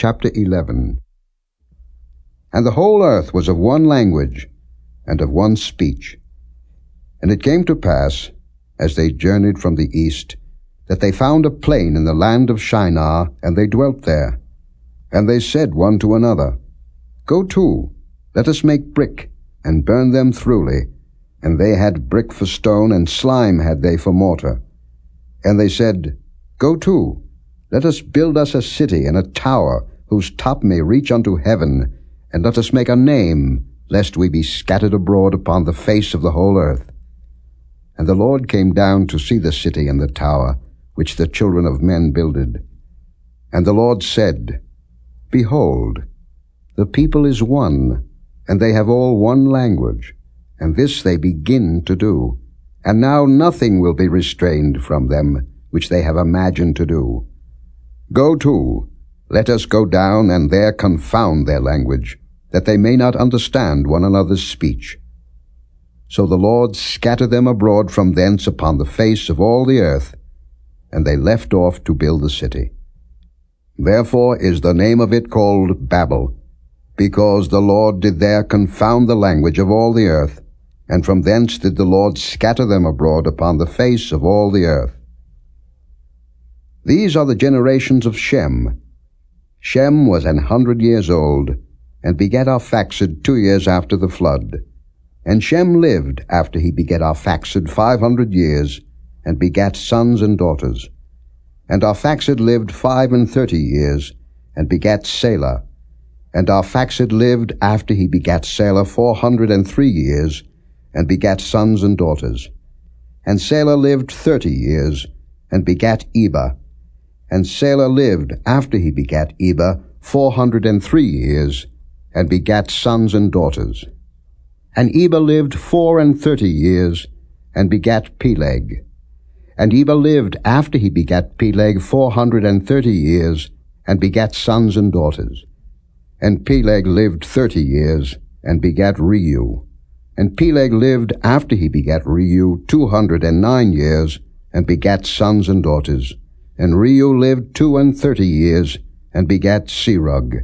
Chapter 11 And the whole earth was of one language, and of one speech. And it came to pass, as they journeyed from the east, that they found a plain in the land of Shinar, and they dwelt there. And they said one to another, Go to, let us make brick, and burn them throughly. And they had brick for stone, and slime had they for mortar. And they said, Go to, let us build us a city and a tower, whose top may reach unto heaven, and let us make a name, lest we be scattered abroad upon the face of the whole earth. And the Lord came down to see the city and the tower, which the children of men builded. And the Lord said, Behold, the people is one, and they have all one language, and this they begin to do. And now nothing will be restrained from them, which they have imagined to do. Go to, let us go down and there confound their language, that they may not understand one another's speech. So the Lord scattered them abroad from thence upon the face of all the earth, and they left off to build the city. Therefore is the name of it called Babel, because the Lord did there confound the language of all the earth, and from thence did the Lord scatter them abroad upon the face of all the earth. These are the generations of Shem. Shem was an hundred years old, and begat Arphaxad two years after the flood. And Shem lived after he begat Arphaxad five hundred years, and begat sons and daughters. And Arphaxad lived five and thirty years, and begat Salah. And Arphaxad lived after he begat Salah four hundred and three years, and begat sons and daughters. And Salah lived thirty years, and begat Eber. And Salah lived after he begat Eber four hundred and three years, and begat sons and daughters. And Eber lived four and thirty years, and begat Peleg. And Eber lived after he begat Peleg four hundred and thirty years, and begat sons and daughters. And Peleg lived thirty years, and begat Reu. And Peleg lived after he begat Reu two hundred and nine years, and begat sons and daughters. And Reu lived two and thirty years, and begat Serug.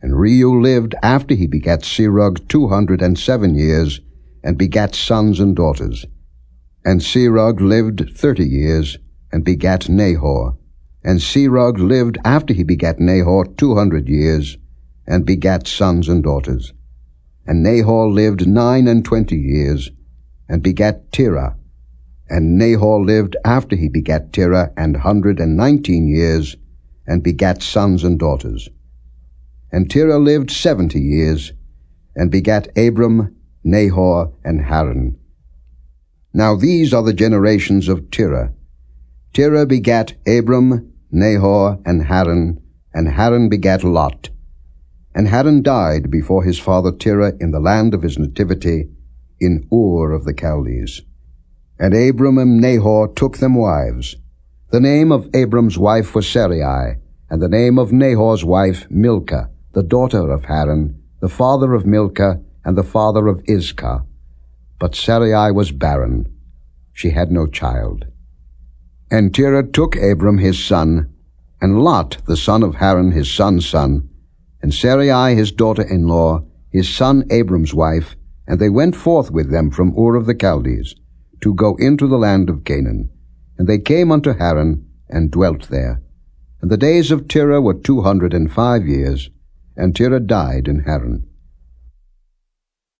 And Reu lived after he begat Serug two hundred and seven years, and begat sons and daughters. And Serug lived thirty years, and begat Nahor. And Serug lived after he begat Nahor two hundred years, and begat sons and daughters. And Nahor lived nine and twenty years, and begat Terah. And Nahor lived after he begat Terah an hundred and nineteen years, and begat sons and daughters. And Terah lived seventy years, and begat Abram, Nahor, and Haran. Now these are the generations of Terah. Terah begat Abram, Nahor, and Haran, and Haran begat Lot. And Haran died before his father Terah in the land of his nativity, in Ur of the Chaldees. And Abram and Nahor took them wives. The name of Abram's wife was Sarai, and the name of Nahor's wife Milcah, the daughter of Haran, the father of Milcah, and the father of Iscah. But Sarai was barren. She had no child. And Terah took Abram his son, and Lot the son of Haran his son's son, and Sarai his daughter-in-law, his son Abram's wife, and they went forth with them from Ur of the Chaldees, to go into the land of Canaan. And they came unto Haran, and dwelt there. And the days of Terah were two hundred and five years, and Terah died in Haran.